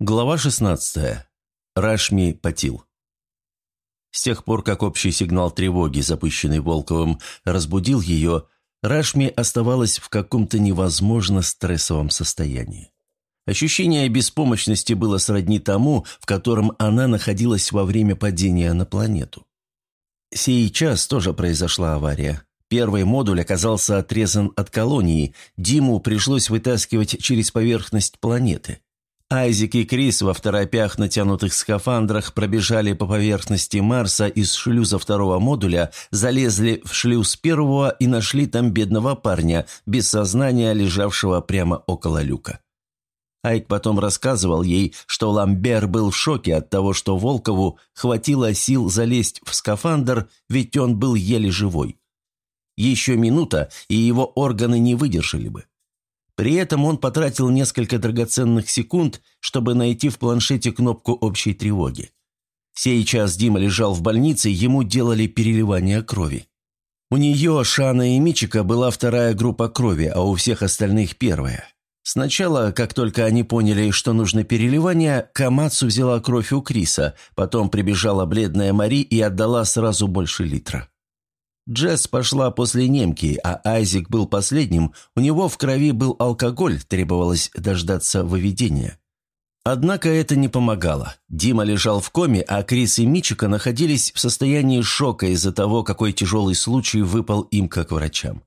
Глава 16. Рашми Патил. С тех пор, как общий сигнал тревоги, запущенный Волковым, разбудил ее, Рашми оставалась в каком-то невозможно стрессовом состоянии. Ощущение беспомощности было сродни тому, в котором она находилась во время падения на планету. Сейчас тоже произошла авария. Первый модуль оказался отрезан от колонии, Диму пришлось вытаскивать через поверхность планеты – Айзек и Крис во второпях натянутых скафандрах пробежали по поверхности Марса из шлюза второго модуля, залезли в шлюз первого и нашли там бедного парня, без сознания, лежавшего прямо около люка. Айк потом рассказывал ей, что Ламбер был в шоке от того, что Волкову хватило сил залезть в скафандр, ведь он был еле живой. Еще минута, и его органы не выдержали бы. При этом он потратил несколько драгоценных секунд, чтобы найти в планшете кнопку общей тревоги. Сейчас Дима лежал в больнице, ему делали переливание крови. У нее, Шана и Мичика была вторая группа крови, а у всех остальных первая. Сначала, как только они поняли, что нужно переливание, Камацу взяла кровь у Криса, потом прибежала бледная Мари и отдала сразу больше литра. Джесс пошла после немки, а Айзек был последним, у него в крови был алкоголь, требовалось дождаться выведения. Однако это не помогало. Дима лежал в коме, а Крис и Мичика находились в состоянии шока из-за того, какой тяжелый случай выпал им как врачам.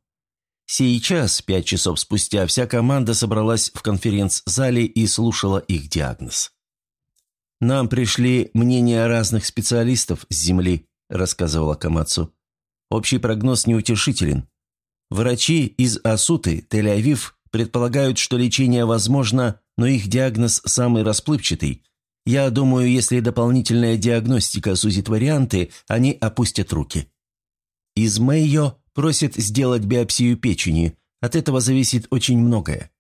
Сейчас, пять часов спустя, вся команда собралась в конференц-зале и слушала их диагноз. «Нам пришли мнения разных специалистов с Земли», – рассказывала Камацу. Общий прогноз неутешителен. Врачи из Асуты, Тель-Авив, предполагают, что лечение возможно, но их диагноз самый расплывчатый. Я думаю, если дополнительная диагностика сузит варианты, они опустят руки. Из Мэйо просит сделать биопсию печени. От этого зависит очень многое.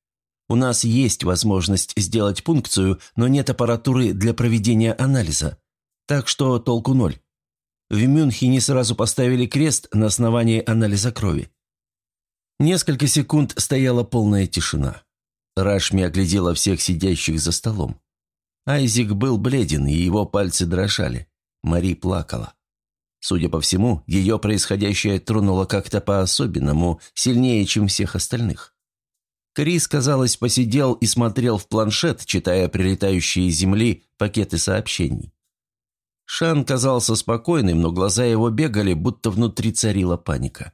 У нас есть возможность сделать пункцию, но нет аппаратуры для проведения анализа. Так что толку ноль. В Мюнхене сразу поставили крест на основании анализа крови. Несколько секунд стояла полная тишина. Рашми оглядела всех сидящих за столом. Айзик был бледен, и его пальцы дрожали. Мари плакала. Судя по всему, ее происходящее тронуло как-то по-особенному, сильнее, чем всех остальных. Крис, казалось, посидел и смотрел в планшет, читая прилетающие из земли пакеты сообщений. Шан казался спокойным, но глаза его бегали, будто внутри царила паника.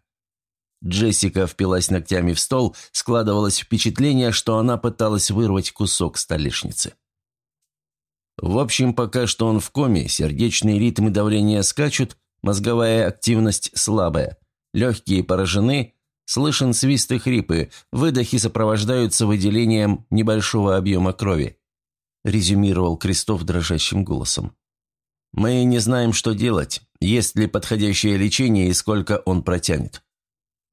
Джессика впилась ногтями в стол, складывалось впечатление, что она пыталась вырвать кусок столешницы. В общем, пока что он в коме, сердечные ритмы давления скачут, мозговая активность слабая, легкие поражены, слышен свист и хрипы, выдохи сопровождаются выделением небольшого объема крови, резюмировал Крестов дрожащим голосом. Мы не знаем, что делать, есть ли подходящее лечение и сколько он протянет».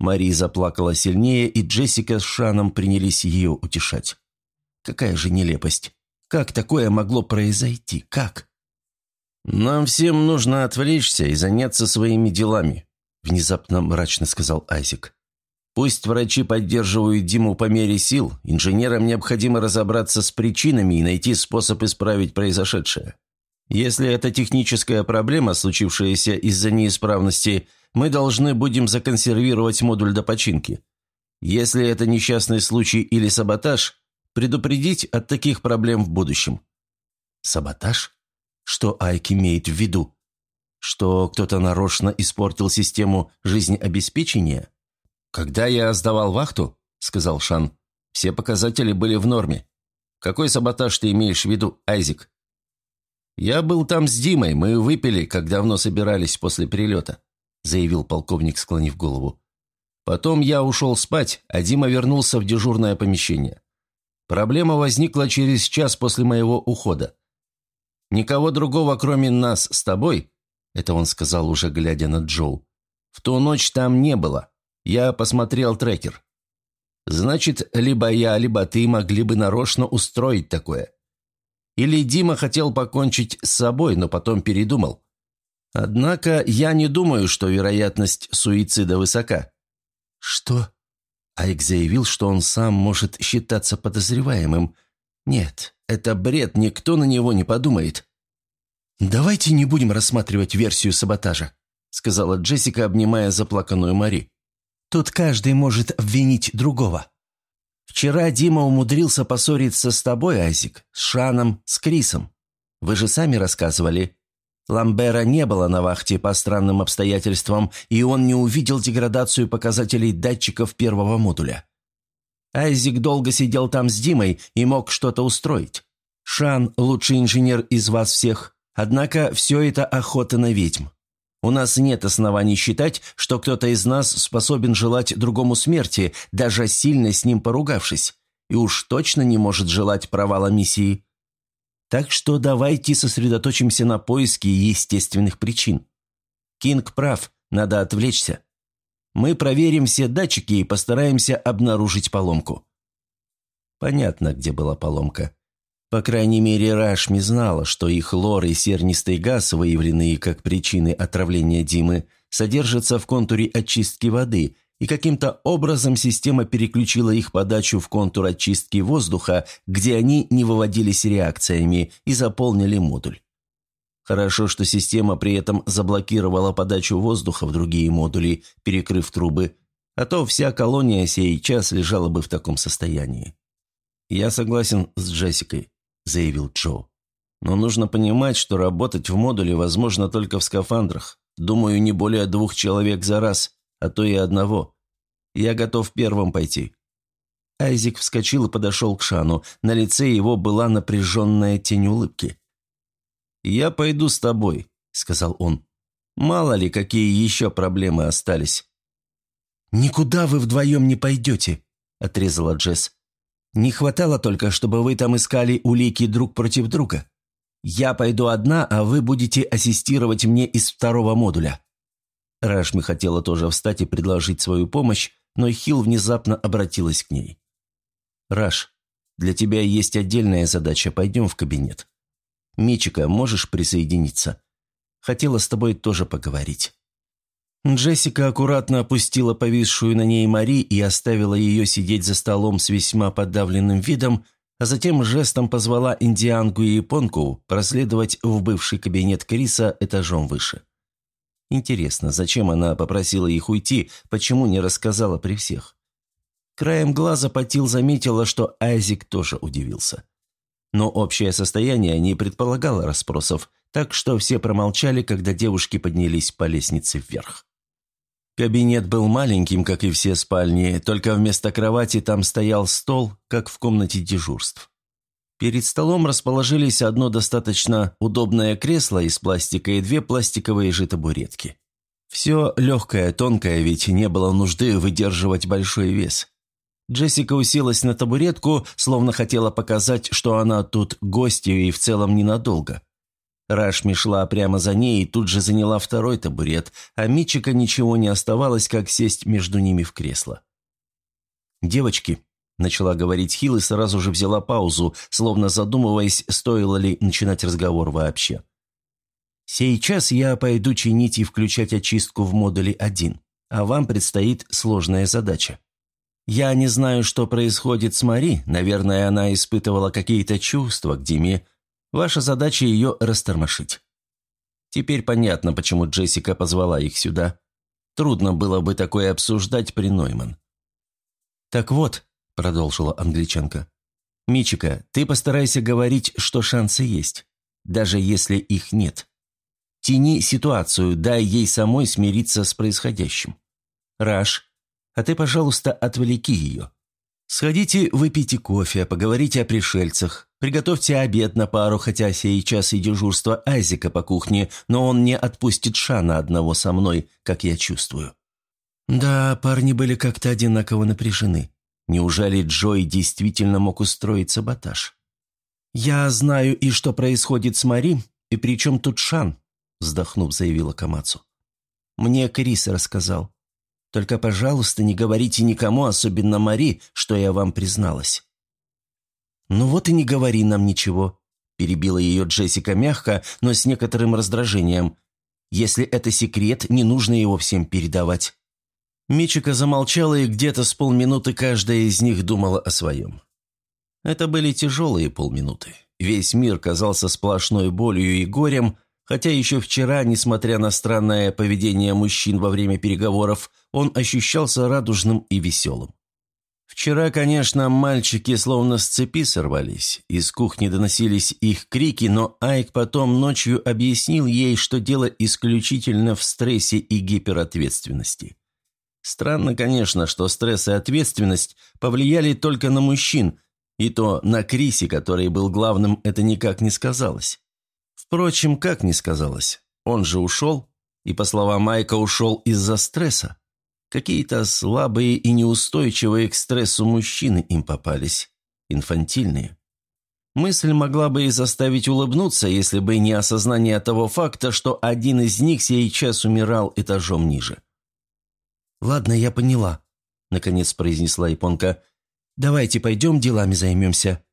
Мари заплакала сильнее, и Джессика с Шаном принялись ее утешать. «Какая же нелепость! Как такое могло произойти? Как?» «Нам всем нужно отвлечься и заняться своими делами», – внезапно мрачно сказал Айзек. «Пусть врачи поддерживают Диму по мере сил, инженерам необходимо разобраться с причинами и найти способ исправить произошедшее. Если это техническая проблема, случившаяся из-за неисправности, мы должны будем законсервировать модуль до починки. Если это несчастный случай или саботаж, предупредить от таких проблем в будущем. Саботаж? Что Айк имеет в виду? Что кто-то нарочно испортил систему жизнеобеспечения? Когда я сдавал вахту, сказал Шан, все показатели были в норме. Какой саботаж ты имеешь в виду, Айзик? «Я был там с Димой, мы выпили, как давно собирались после перелета», заявил полковник, склонив голову. «Потом я ушел спать, а Дима вернулся в дежурное помещение. Проблема возникла через час после моего ухода. Никого другого, кроме нас с тобой, это он сказал уже глядя на Джоу, в ту ночь там не было. Я посмотрел трекер. Значит, либо я, либо ты могли бы нарочно устроить такое. Или Дима хотел покончить с собой, но потом передумал. Однако я не думаю, что вероятность суицида высока. Что? Айк заявил, что он сам может считаться подозреваемым. Нет, Это бред, никто на него не подумает». «Давайте не будем рассматривать версию саботажа», сказала Джессика, обнимая заплаканную Мари. «Тут каждый может обвинить другого». «Вчера Дима умудрился поссориться с тобой, Айзик, с Шаном, с Крисом. Вы же сами рассказывали. Ламбера не было на вахте по странным обстоятельствам, и он не увидел деградацию показателей датчиков первого модуля. Айзик долго сидел там с Димой и мог что-то устроить. Шан – лучший инженер из вас всех, однако все это охота на ведьм. У нас нет оснований считать, что кто-то из нас способен желать другому смерти, даже сильно с ним поругавшись, и уж точно не может желать провала миссии. Так что давайте сосредоточимся на поиске естественных причин. Кинг прав, надо отвлечься. Мы проверим все датчики и постараемся обнаружить поломку. Понятно, где была поломка. По крайней мере, Рашми знала, что и хлор, и сернистый газ, выявленные как причины отравления Димы, содержатся в контуре очистки воды, и каким-то образом система переключила их подачу в контур очистки воздуха, где они не выводились реакциями и заполнили модуль. Хорошо, что система при этом заблокировала подачу воздуха в другие модули, перекрыв трубы, а то вся колония сей час лежала бы в таком состоянии. «Я согласен с Джессикой», – заявил Джо. «Но нужно понимать, что работать в модуле возможно только в скафандрах. Думаю, не более двух человек за раз, а то и одного. Я готов первым пойти». Айзик вскочил и подошел к Шану. На лице его была напряженная тень улыбки. «Я пойду с тобой», — сказал он. «Мало ли, какие еще проблемы остались». «Никуда вы вдвоем не пойдете», — отрезала Джесс. «Не хватало только, чтобы вы там искали улики друг против друга. Я пойду одна, а вы будете ассистировать мне из второго модуля». Рашми хотела тоже встать и предложить свою помощь, но Хил внезапно обратилась к ней. «Раш, для тебя есть отдельная задача, пойдем в кабинет». Мичика, можешь присоединиться? Хотела с тобой тоже поговорить». Джессика аккуратно опустила повисшую на ней Мари и оставила ее сидеть за столом с весьма подавленным видом, а затем жестом позвала индианку и японку проследовать в бывший кабинет Криса этажом выше. Интересно, зачем она попросила их уйти, почему не рассказала при всех? Краем глаза Патил заметила, что Айзик тоже удивился. Но общее состояние не предполагало расспросов, так что все промолчали, когда девушки поднялись по лестнице вверх. Кабинет был маленьким, как и все спальни, только вместо кровати там стоял стол, как в комнате дежурств. Перед столом расположились одно достаточно удобное кресло из пластика и две пластиковые же табуретки. Все легкое, тонкое, ведь не было нужды выдерживать большой вес. Джессика уселась на табуретку, словно хотела показать, что она тут гостью и в целом ненадолго. Рашми шла прямо за ней и тут же заняла второй табурет, а Мичика ничего не оставалось, как сесть между ними в кресло. «Девочки», – начала говорить Хилл и сразу же взяла паузу, словно задумываясь, стоило ли начинать разговор вообще. «Сейчас я пойду чинить и включать очистку в модуле 1, а вам предстоит сложная задача. Я не знаю, что происходит с Мари. Наверное, она испытывала какие-то чувства к Диме. Ваша задача ее растормошить. Теперь понятно, почему Джессика позвала их сюда. Трудно было бы такое обсуждать при Нойман. «Так вот», — продолжила англичанка, — «Мичика, ты постарайся говорить, что шансы есть, даже если их нет. Тяни ситуацию, дай ей самой смириться с происходящим. Раш, а ты, пожалуйста, отвлеки ее. Сходите, выпейте кофе, поговорите о пришельцах, приготовьте обед на пару, хотя сейчас и дежурство Айзека по кухне, но он не отпустит Шана одного со мной, как я чувствую». Да, парни были как-то одинаково напряжены. Неужели Джой действительно мог устроить саботаж? «Я знаю и что происходит с Мари, и при чем тут Шан?» вздохнув, заявила Камацу. «Мне Крис рассказал. Только, пожалуйста, не говорите никому, особенно Мари, что я вам призналась». «Ну вот и не говори нам ничего», – перебила ее Джессика мягко, но с некоторым раздражением. «Если это секрет, не нужно его всем передавать». Мичика замолчала, и где-то с полминуты каждая из них думала о своем. Это были тяжелые полминуты. Весь мир казался сплошной болью и горем, хотя еще вчера, несмотря на странное поведение мужчин во время переговоров, он ощущался радужным и веселым. Вчера, конечно, мальчики словно с цепи сорвались. Из кухни доносились их крики, но Айк потом ночью объяснил ей, что дело исключительно в стрессе и гиперответственности. Странно, конечно, что стресс и ответственность повлияли только на мужчин, и то на Крисе, который был главным, это никак не сказалось. Впрочем, как не сказалось? Он же ушел, и, по словам Майка, ушел из-за стресса. Какие-то слабые и неустойчивые к стрессу мужчины им попались. Инфантильные. Мысль могла бы и заставить улыбнуться, если бы не осознание того факта, что один из них сейчас умирал этажом ниже. «Ладно, я поняла», — наконец произнесла японка. «Давайте пойдем делами займемся.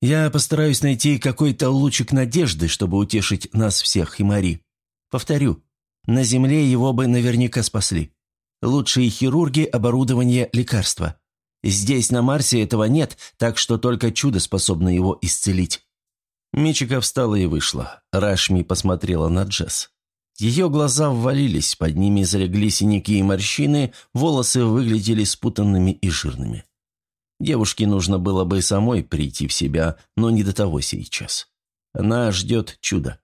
Я постараюсь найти какой-то лучик надежды, чтобы утешить нас всех и Мари. Повторю, на земле его бы наверняка спасли. Лучшие хирурги, оборудование, лекарства. Здесь, на Марсе, этого нет, так что только чудо способно его исцелить». Мичика встала и вышла. Рашми посмотрела на Джесс. Ее глаза ввалились, под ними залегли синяки и морщины, волосы выглядели спутанными и жирными. Девушке нужно было бы самой прийти в себя, но не до того сейчас. Она ждет чуда.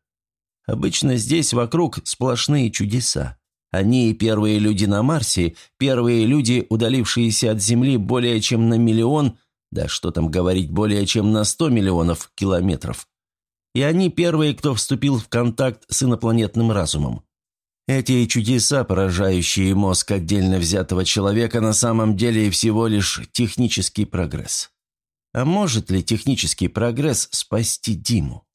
Обычно здесь вокруг сплошные чудеса. Они первые люди на Марсе, первые люди, удалившиеся от Земли более чем на миллион, да что там говорить, более чем на сто миллионов километров. И они первые, кто вступил в контакт с инопланетным разумом. Эти чудеса, поражающие мозг отдельно взятого человека, на самом деле всего лишь технический прогресс. А может ли технический прогресс спасти Диму?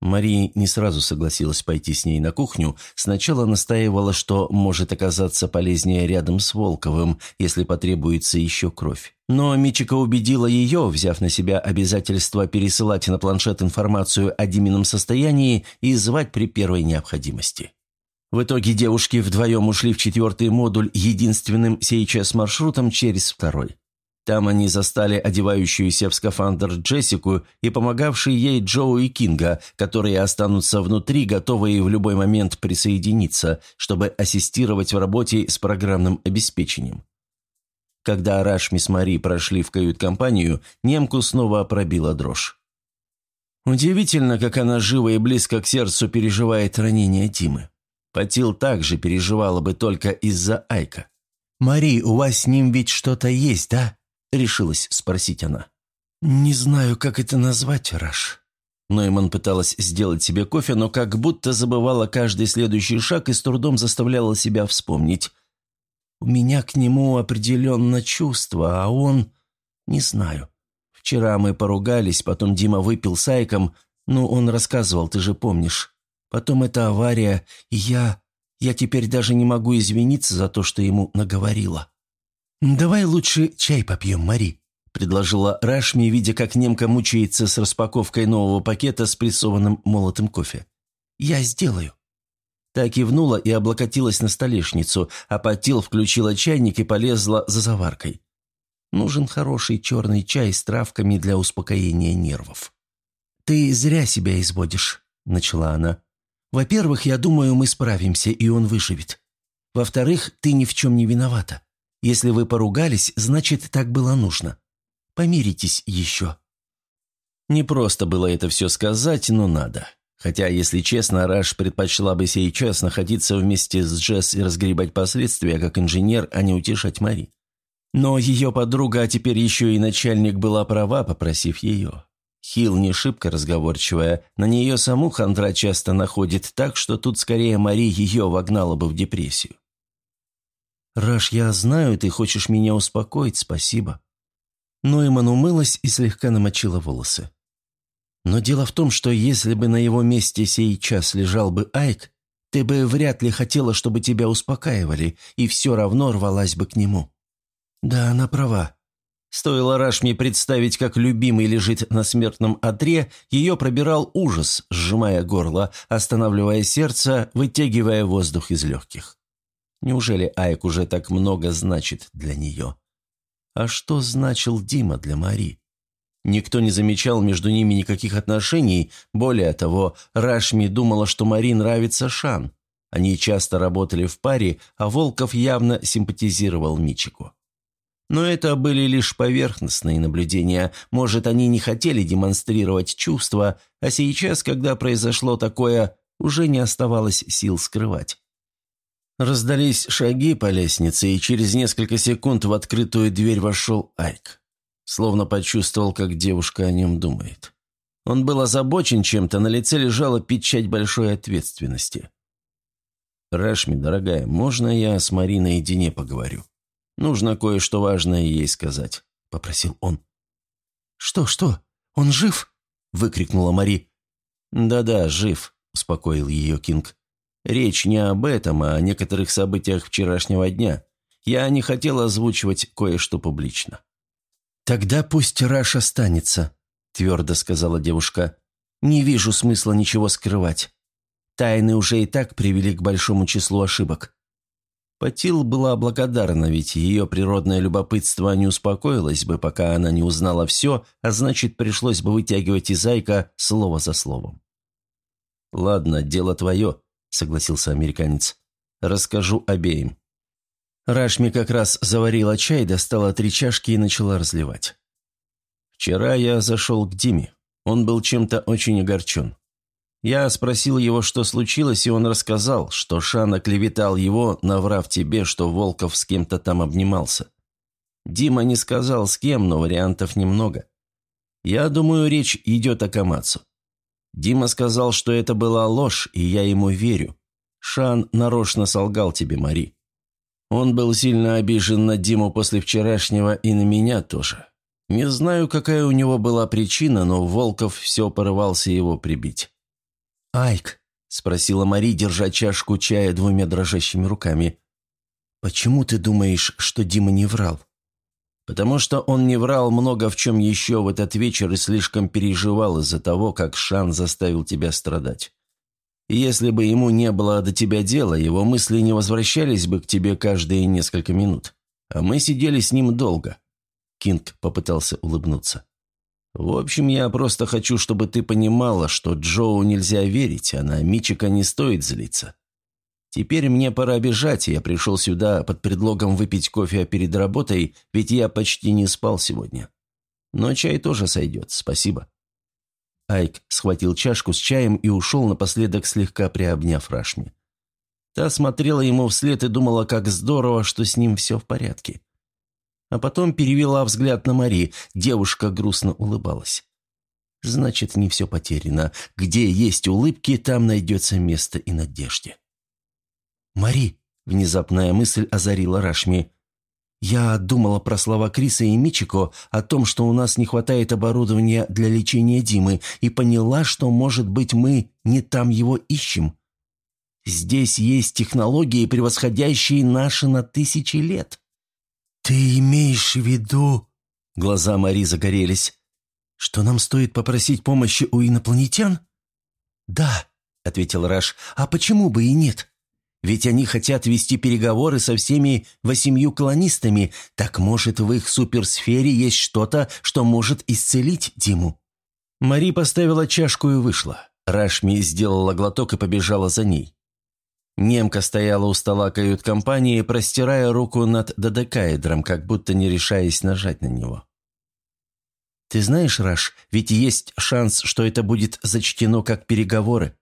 Мария не сразу согласилась пойти с ней на кухню. Сначала настаивала, что может оказаться полезнее рядом с Волковым, если потребуется еще кровь. Но Мичика убедила ее, взяв на себя обязательство пересылать на планшет информацию о Димином состоянии и звать при первой необходимости. В итоге девушки вдвоем ушли в четвертый модуль единственным сейчас маршрутом через второй. Там они застали одевающуюся в скафандр Джессику и помогавший ей Джоу и Кинга, которые останутся внутри, готовые в любой момент присоединиться, чтобы ассистировать в работе с программным обеспечением. Когда Рашми с Мари прошли в кают-компанию, немку снова пробила дрожь. Удивительно, как она живо и близко к сердцу переживает ранение Тимы. Патил также переживала бы только из-за Айка. «Мари, у вас с ним ведь что-то есть, да?» – решилась спросить она. «Не знаю, как это назвать, Раш». Нойман пыталась сделать себе кофе, но как будто забывала каждый следующий шаг и с трудом заставляла себя вспомнить. «У меня к нему определенно чувство, а он... Не знаю. Вчера мы поругались, потом Дима выпил с Айком. Ну, он рассказывал, ты же помнишь. Потом эта авария, и я... Я теперь даже не могу извиниться за то, что ему наговорила». «Давай лучше чай попьем, Мари», – предложила Рашми, видя, как немка мучается с распаковкой нового пакета с прессованным молотым кофе. «Я сделаю». Так кивнула и облокотилась на столешницу, а Патил включила чайник и полезла за заваркой. Нужен хороший черный чай с травками для успокоения нервов. «Ты зря себя изводишь», – начала она. «Во-первых, я думаю, мы справимся, и он выживет. Во-вторых, ты ни в чем не виновата. Если вы поругались, значит, так было нужно. Помиритесь еще». Не просто было это все сказать, но надо. Хотя, если честно, Раш предпочла бы сейчас находиться вместе с Джесс и разгребать последствия как инженер, а не утешать Мари. Но ее подруга, а теперь еще и начальник, была права, попросив ее. Хил не шибко разговорчивая, на нее саму хандра часто находит так, что тут скорее Мари ее вогнала бы в депрессию. «Раш, я знаю, ты хочешь меня успокоить, спасибо». Нойман умылась и слегка намочила волосы. «Но дело в том, что если бы на его месте сейчас лежал бы Айк, ты бы вряд ли хотела, чтобы тебя успокаивали, и все равно рвалась бы к нему». «Да, она права». Стоило Рашме представить, как любимый лежит на смертном одре, ее пробирал ужас, сжимая горло, останавливая сердце, вытягивая воздух из легких. Неужели Айк уже так много значит для нее? А что значил Дима для Мари? Никто не замечал между ними никаких отношений, более того, Рашми думала, что Мари нравится Шан. Они часто работали в паре, а Волков явно симпатизировал Мичику. Но это были лишь поверхностные наблюдения. Может, они не хотели демонстрировать чувства, а сейчас, когда произошло такое, уже не оставалось сил скрывать. Раздались шаги по лестнице, и через несколько секунд в открытую дверь вошел Айк. Словно почувствовал, как девушка о нем думает. Он был озабочен чем-то, на лице лежала печать большой ответственности. «Рашми, дорогая, можно я с Мариной наедине поговорю? Нужно кое-что важное ей сказать», — попросил он. «Что, что? Он жив?» — выкрикнула Мари. «Да-да, жив», — успокоил ее Кинг. «Речь не об этом, а о некоторых событиях вчерашнего дня. Я не хотел озвучивать кое-что публично». «Тогда пусть Раш останется», — твердо сказала девушка. «Не вижу смысла ничего скрывать. Тайны уже и так привели к большому числу ошибок. Патил была благодарна, ведь ее природное любопытство не успокоилось бы, пока она не узнала все, а значит, пришлось бы вытягивать из Айка слово за словом. «Ладно, дело твое», — согласился американец. «Расскажу обеим». Рашми как раз заварила чай, достала три чашки и начала разливать. «Вчера я зашел к Диме. Он был чем-то очень огорчен. Я спросил его, что случилось, и он рассказал, что Шан оклеветал его, наврав тебе, что Волков с кем-то там обнимался. Дима не сказал с кем, но вариантов немного. Я думаю, речь идет о Камацу. Дима сказал, что это была ложь, и я ему верю. Шан нарочно солгал тебе, Мари. Он был сильно обижен на Диму после вчерашнего и на меня тоже. Не знаю, какая у него была причина, но Волков все порывался его прибить. «Айк», — спросила Мари, держа чашку чая двумя дрожащими руками, — «почему ты думаешь, что Дима не врал?» «Потому что он не врал много в чем еще в этот вечер и слишком переживал из-за того, как Шан заставил тебя страдать. И если бы ему не было до тебя дела, его мысли не возвращались бы к тебе каждые несколько минут. А мы сидели с ним долго». Кинг попытался улыбнуться. В общем, я просто хочу, чтобы ты понимала, что Джоу нельзя верить, а на Мичика не стоит злиться. Теперь мне пора бежать, я пришел сюда под предлогом выпить кофе перед работой, ведь я почти не спал сегодня. Но чай тоже сойдет, спасибо». Айк схватил чашку с чаем и ушел напоследок, слегка приобняв Рашми. Та смотрела ему вслед и думала, как здорово, что с ним все в порядке а потом перевела взгляд на Мари. Девушка грустно улыбалась. «Значит, не все потеряно. Где есть улыбки, там найдется место и надежде». «Мари!» – внезапная мысль озарила Рашми. «Я думала про слова Криса и Мичико о том, что у нас не хватает оборудования для лечения Димы, и поняла, что, может быть, мы не там его ищем. Здесь есть технологии, превосходящие наши на тысячи лет». «Ты имеешь в виду...» Глаза Мари загорелись. «Что нам стоит попросить помощи у инопланетян?» «Да», — ответил Раш, — «а почему бы и нет? Ведь они хотят вести переговоры со всеми восемью колонистами, так может в их суперсфере есть что-то, что может исцелить Диму?» Мари поставила чашку и вышла. Рашми сделала глоток и побежала за ней. Немка стояла у стола кают-компании, простирая руку над додекаэдром, как будто не решаясь нажать на него. «Ты знаешь, Раш, ведь есть шанс, что это будет зачтено как переговоры.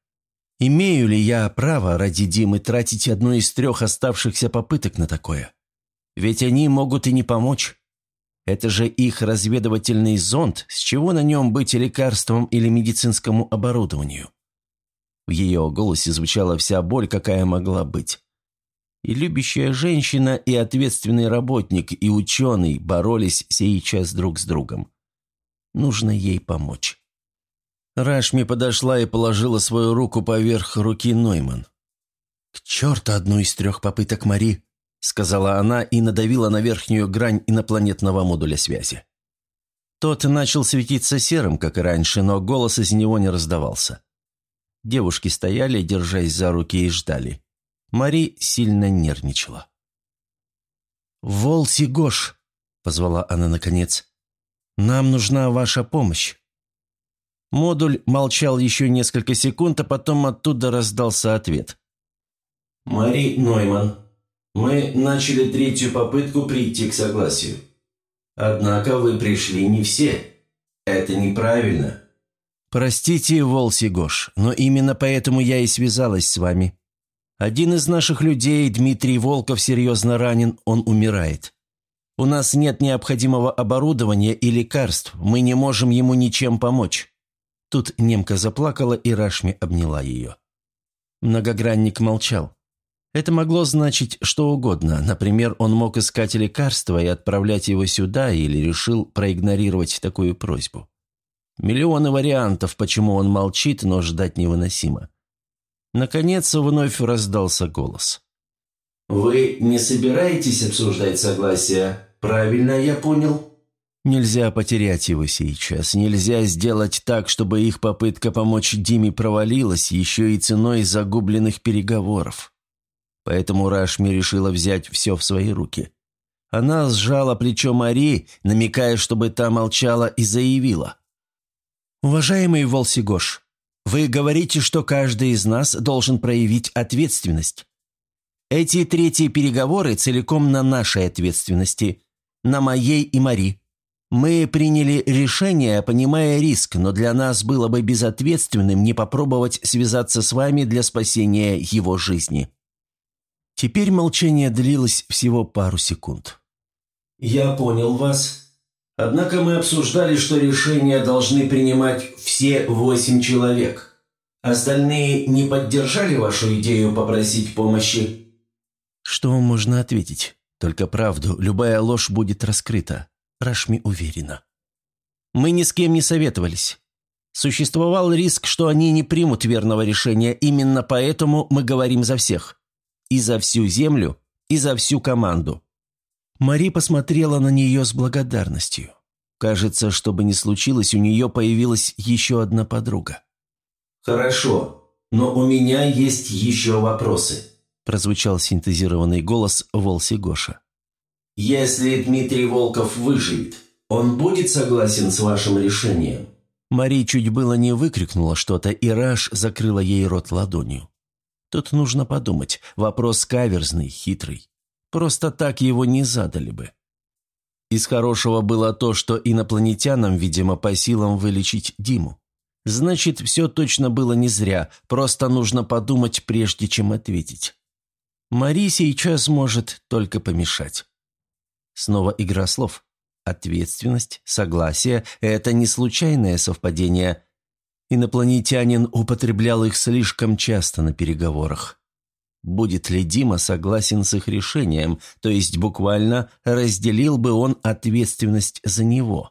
Имею ли я право ради Димы тратить одну из трех оставшихся попыток на такое? Ведь они могут и не помочь. Это же их разведывательный зонд, с чего на нем быть лекарством или медицинскому оборудованию?» В ее голосе звучала вся боль, какая могла быть. И любящая женщина, и ответственный работник, и ученый боролись сейчас друг с другом. Нужно ей помочь. Рашми подошла и положила свою руку поверх руки Нойман. «К черту одну из трех попыток Мари», — сказала она и надавила на верхнюю грань инопланетного модуля связи. Тот начал светиться серым, как и раньше, но голос из него не раздавался. Девушки стояли, держась за руки и ждали. Мари сильно нервничала. «Волси Гош!» – позвала она наконец. Нам нужна ваша помощь». Модуль молчал еще несколько секунд, а потом оттуда раздался ответ. «Мари Нойман, мы начали третью попытку прийти к согласию. Однако вы пришли не все. Это неправильно». «Простите, Волси Гош, но именно поэтому я и связалась с вами. Один из наших людей, Дмитрий Волков, серьезно ранен, он умирает. У нас нет необходимого оборудования и лекарств, мы не можем ему ничем помочь». Тут немка заплакала, и Рашми обняла ее. Многогранник молчал. Это могло значить что угодно. Например, он мог искать лекарства и отправлять его сюда или решил проигнорировать такую просьбу. Миллионы вариантов, почему он молчит, но ждать невыносимо. Наконец вновь раздался голос. «Вы не собираетесь обсуждать согласие? Правильно я понял?» Нельзя потерять его сейчас. Нельзя сделать так, чтобы их попытка помочь Диме провалилась еще и ценой загубленных переговоров. Поэтому Рашми решила взять все в свои руки. Она сжала плечо Мари, намекая, чтобы та молчала и заявила. «Уважаемый Волсигош, вы говорите, что каждый из нас должен проявить ответственность. Эти третьи переговоры целиком на нашей ответственности, на моей и Мари. Мы приняли решение, понимая риск, но для нас было бы безответственным не попробовать связаться с вами для спасения его жизни». Теперь молчание длилось всего пару секунд. «Я понял вас», Однако мы обсуждали, что решения должны принимать все восемь человек. Остальные не поддержали вашу идею попросить помощи?» «Что можно ответить? Только правду. Любая ложь будет раскрыта. Рашми уверена». «Мы ни с кем не советовались. Существовал риск, что они не примут верного решения. Именно поэтому мы говорим за всех. И за всю землю, и за всю команду. Мари посмотрела на нее с благодарностью. Кажется, что бы ни случилось, у нее появилась еще одна подруга. «Хорошо, но у меня есть еще вопросы», – прозвучал синтезированный голос Волси Гоша. «Если Дмитрий Волков выживет, он будет согласен с вашим решением?» Мари чуть было не выкрикнула что-то, и Раш закрыла ей рот ладонью. Тут нужно подумать. Вопрос каверзный, хитрый. Просто так его не задали бы. Из хорошего было то, что инопланетянам, видимо, по силам вылечить Диму. Значит, все точно было не зря, просто нужно подумать, прежде чем ответить. Мари сейчас может только помешать. Снова игра слов. Ответственность, согласие – это не случайное совпадение. Инопланетянин употреблял их слишком часто на переговорах. Будет ли Дима согласен с их решением, то есть буквально разделил бы он ответственность за него?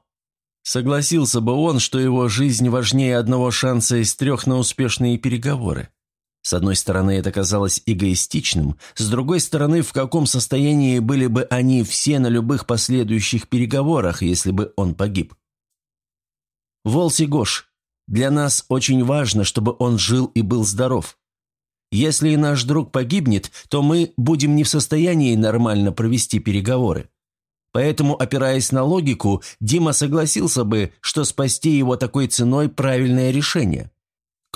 Согласился бы он, что его жизнь важнее одного шанса из трех на успешные переговоры? С одной стороны, это казалось эгоистичным, с другой стороны, в каком состоянии были бы они все на любых последующих переговорах, если бы он погиб? Волси Гош, для нас очень важно, чтобы он жил и был здоров. Если наш друг погибнет, то мы будем не в состоянии нормально провести переговоры. Поэтому, опираясь на логику, Дима согласился бы, что спасти его такой ценой – правильное решение.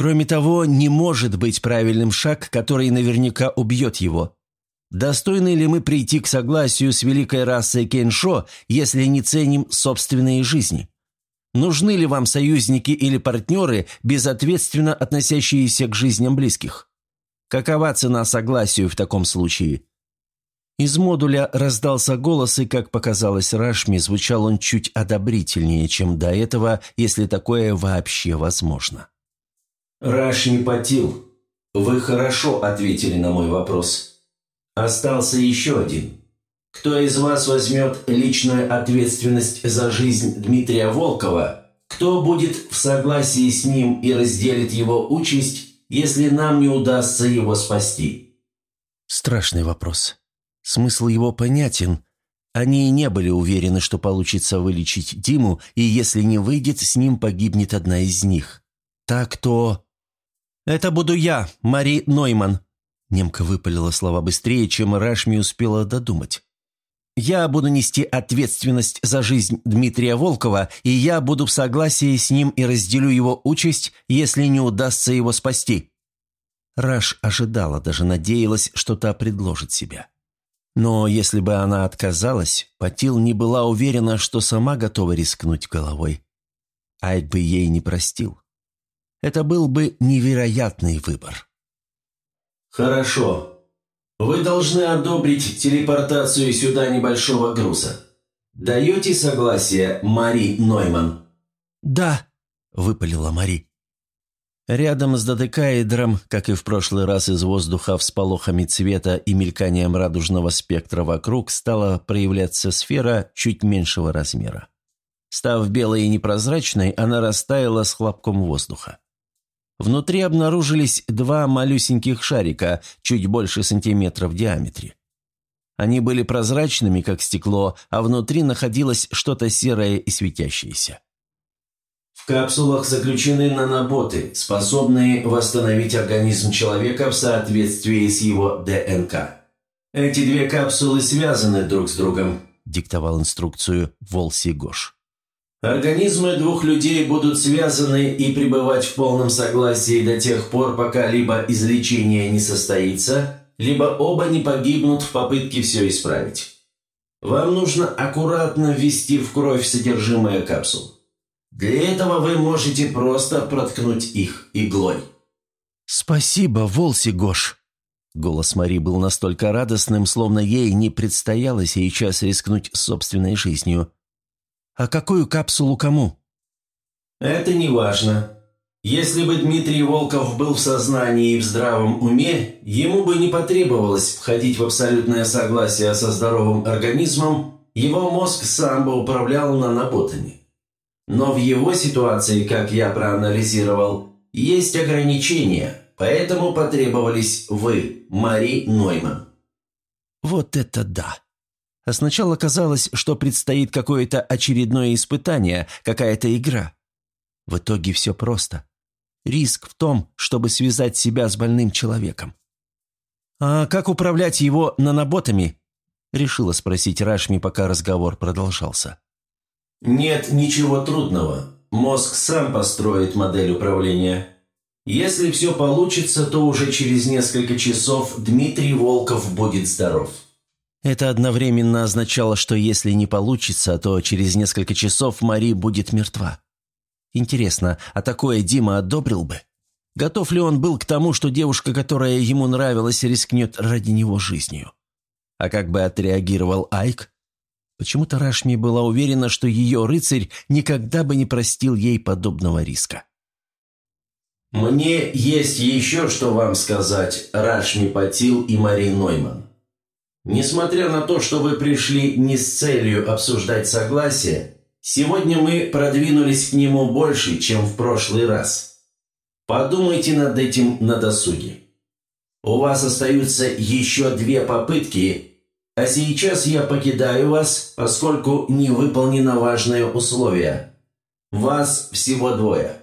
Кроме того, не может быть правильным шаг, который наверняка убьет его. Достойны ли мы прийти к согласию с великой расой Кеншо, если не ценим собственные жизни? Нужны ли вам союзники или партнеры, безответственно относящиеся к жизням близких? Какова цена согласию в таком случае?» Из модуля раздался голос, и, как показалось Рашми, звучал он чуть одобрительнее, чем до этого, если такое вообще возможно. «Рашми Патил, вы хорошо ответили на мой вопрос. Остался еще один. Кто из вас возьмет личную ответственность за жизнь Дмитрия Волкова? Кто будет в согласии с ним и разделит его участь если нам не удастся его спасти?» Страшный вопрос. Смысл его понятен. Они не были уверены, что получится вылечить Диму, и если не выйдет, с ним погибнет одна из них. Так то... «Это буду я, Мари Нойман», Немка выпалила слова быстрее, чем Рашми успела додумать. Я буду нести ответственность за жизнь Дмитрия Волкова, и я буду в согласии с ним и разделю его участь, если не удастся его спасти». Раш ожидала, даже надеялась, что та предложит себя. Но если бы она отказалась, Патил не была уверена, что сама готова рискнуть головой. Айк бы ей не простил. Это был бы невероятный выбор. «Хорошо. Вы должны одобрить телепортацию сюда небольшого груза. Даете согласие, Мари Нойман?» «Да», — выпалила Мари. Рядом с додекаэдром, как и в прошлый раз из воздуха всполохами цвета и мельканием радужного спектра вокруг, стала проявляться сфера чуть меньшего размера. Став белой и непрозрачной, она растаяла с хлопком воздуха. Внутри обнаружились два малюсеньких шарика, чуть больше сантиметра в диаметре. Они были прозрачными, как стекло, а внутри находилось что-то серое и светящееся. В капсулах заключены наноботы, способные восстановить организм человека в соответствии с его ДНК. Эти две капсулы связаны друг с другом, диктовал инструкцию Волси Гош. Организмы двух людей будут связаны и пребывать в полном согласии до тех пор, пока либо излечение не состоится, либо оба не погибнут в попытке все исправить. Вам нужно аккуратно ввести в кровь содержимое капсул. Для этого вы можете просто проткнуть их иглой. «Спасибо, Волси Гош!» Голос Мари был настолько радостным, словно ей не предстояло сейчас рискнуть собственной жизнью. «А какую капсулу кому?» «Это не важно. Если бы Дмитрий Волков был в сознании и в здравом уме, ему бы не потребовалось входить в абсолютное согласие со здоровым организмом, его мозг сам бы управлял наноботами. Но в его ситуации, как я проанализировал, есть ограничения, поэтому потребовались вы, Мари Нойман». «Вот это да!» Сначала казалось, что предстоит какое-то очередное испытание, какая-то игра. В итоге все просто. Риск в том, чтобы связать себя с больным человеком. «А как управлять его наноботами?» – решила спросить Рашми, пока разговор продолжался. «Нет ничего трудного. Мозг сам построит модель управления. Если все получится, то уже через несколько часов Дмитрий Волков будет здоров». Это одновременно означало, что если не получится, то через несколько часов Мари будет мертва. Интересно, а такое Дима одобрил бы? Готов ли он был к тому, что девушка, которая ему нравилась, рискнет ради него жизнью? А как бы отреагировал Айк? Почему-то Рашми была уверена, что ее рыцарь никогда бы не простил ей подобного риска. «Мне есть еще что вам сказать, Рашми Патил и Мари Нойман. Несмотря на то, что вы пришли не с целью обсуждать согласие, сегодня мы продвинулись к нему больше, чем в прошлый раз. Подумайте над этим на досуге. У вас остаются еще две попытки, а сейчас я покидаю вас, поскольку не выполнено важное условие. Вас всего двое».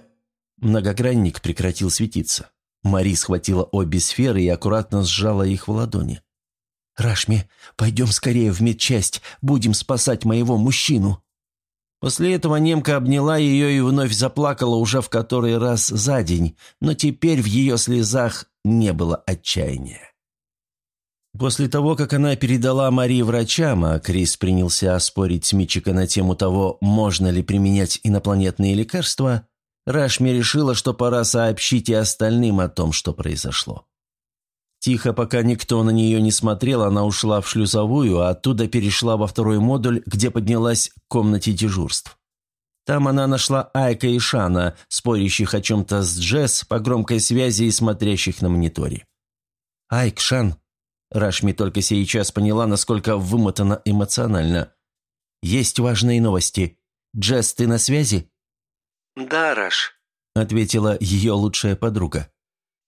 Многогранник прекратил светиться. Мари схватила обе сферы и аккуратно сжала их в ладони. «Рашми, пойдем скорее в медчасть, будем спасать моего мужчину». После этого немка обняла ее и вновь заплакала уже в который раз за день, но теперь в ее слезах не было отчаяния. После того, как она передала Мари врачам, а Крис принялся оспорить с Мичика на тему того, можно ли применять инопланетные лекарства, Рашми решила, что пора сообщить и остальным о том, что произошло. Тихо, пока никто на нее не смотрел, она ушла в шлюзовую, а оттуда перешла во второй модуль, где поднялась к комнате дежурств. Там она нашла Айка и Шана, спорящих о чем-то с Джесс по громкой связи и смотрящих на мониторе. «Айк, Шан!» Рашми только сейчас поняла, насколько вымотана эмоционально. «Есть важные новости. Джесс, ты на связи?» «Да, Раш», — ответила ее лучшая подруга.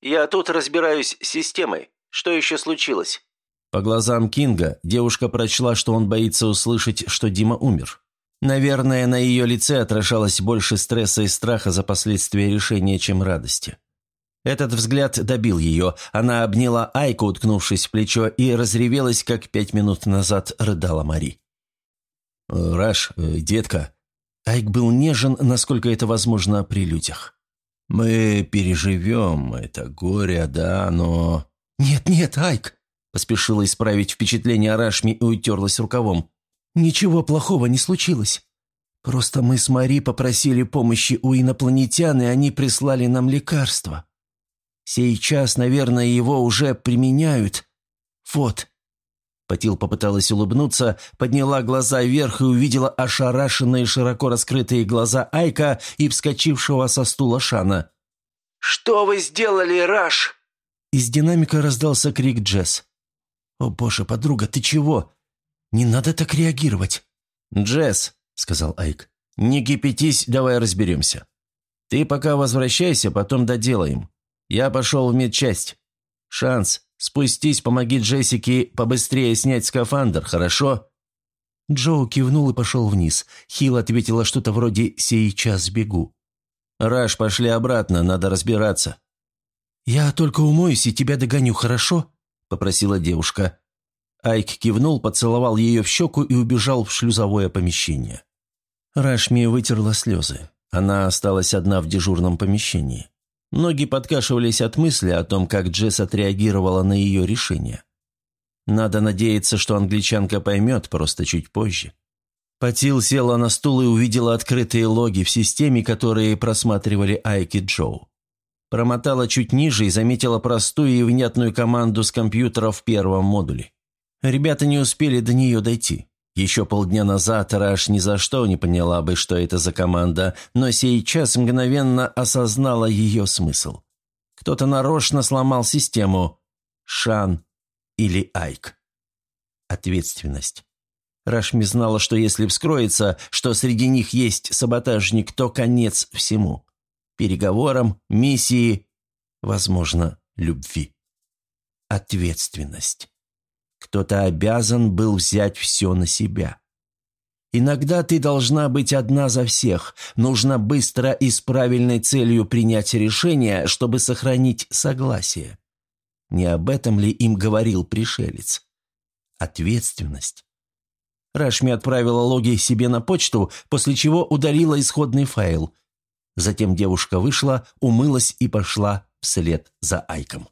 «Я тут разбираюсь с системой. Что еще случилось?» По глазам Кинга девушка прочла, что он боится услышать, что Дима умер. Наверное, на ее лице отражалось больше стресса и страха за последствия решения, чем радости. Этот взгляд добил ее. Она обняла Айку, уткнувшись в плечо, и разревелась, как пять минут назад рыдала Мари. «Раш, э, детка». Айк был нежен, насколько это возможно при людях. «Мы переживем это горе, да, но...» «Нет-нет, Айк!» – поспешила исправить впечатление Рашми и утерлась рукавом. «Ничего плохого не случилось. Просто мы с Мари попросили помощи у инопланетян, и они прислали нам лекарство. Сейчас, наверное, его уже применяют. Вот». Патил попыталась улыбнуться, подняла глаза вверх и увидела ошарашенные широко раскрытые глаза Айка и вскочившего со стула Шана. «Что вы сделали, Раш?» Из динамика раздался крик Джесс. «О боже, подруга, ты чего? Не надо так реагировать!» «Джесс», — сказал Айк, — «не кипятись, давай разберемся. Ты пока возвращайся, потом доделаем. Я пошел в медчасть. Шанс, Спустись, помоги Джессике побыстрее снять скафандр, хорошо?» Джоу кивнул и пошел вниз. Хил ответила что-то вроде «сейчас бегу». «Раш, пошли обратно, надо разбираться». «Я только умоюсь и тебя догоню, хорошо?» – попросила девушка. Айк кивнул, поцеловал ее в щеку и убежал в шлюзовое помещение. Рашми вытерла слезы. Она осталась одна в дежурном помещении. Ноги подкашивались от мысли о том, как Джесс отреагировала на ее решение. Надо надеяться, что англичанка поймет, просто чуть позже. Патил села на стул и увидела открытые логи в системе, которые просматривали Айки Джоу. Промотала чуть ниже и заметила простую и внятную команду с компьютера в первом модуле. Ребята не успели до нее дойти. Еще полдня назад Раш ни за что не поняла бы, что это за команда, но сейчас мгновенно осознала ее смысл. Кто-то нарочно сломал систему. Шан или Айк. Ответственность. Рашми знала, что если вскроется, что среди них есть саботажник, то конец всему. Переговорам, миссии, возможно, любви. Ответственность. Кто-то обязан был взять все на себя. Иногда ты должна быть одна за всех. Нужно быстро и с правильной целью принять решение, чтобы сохранить согласие. Не об этом ли им говорил пришелец? Ответственность. Рашми отправила логи себе на почту, после чего удалила исходный файл. Затем девушка вышла, умылась и пошла вслед за Айком.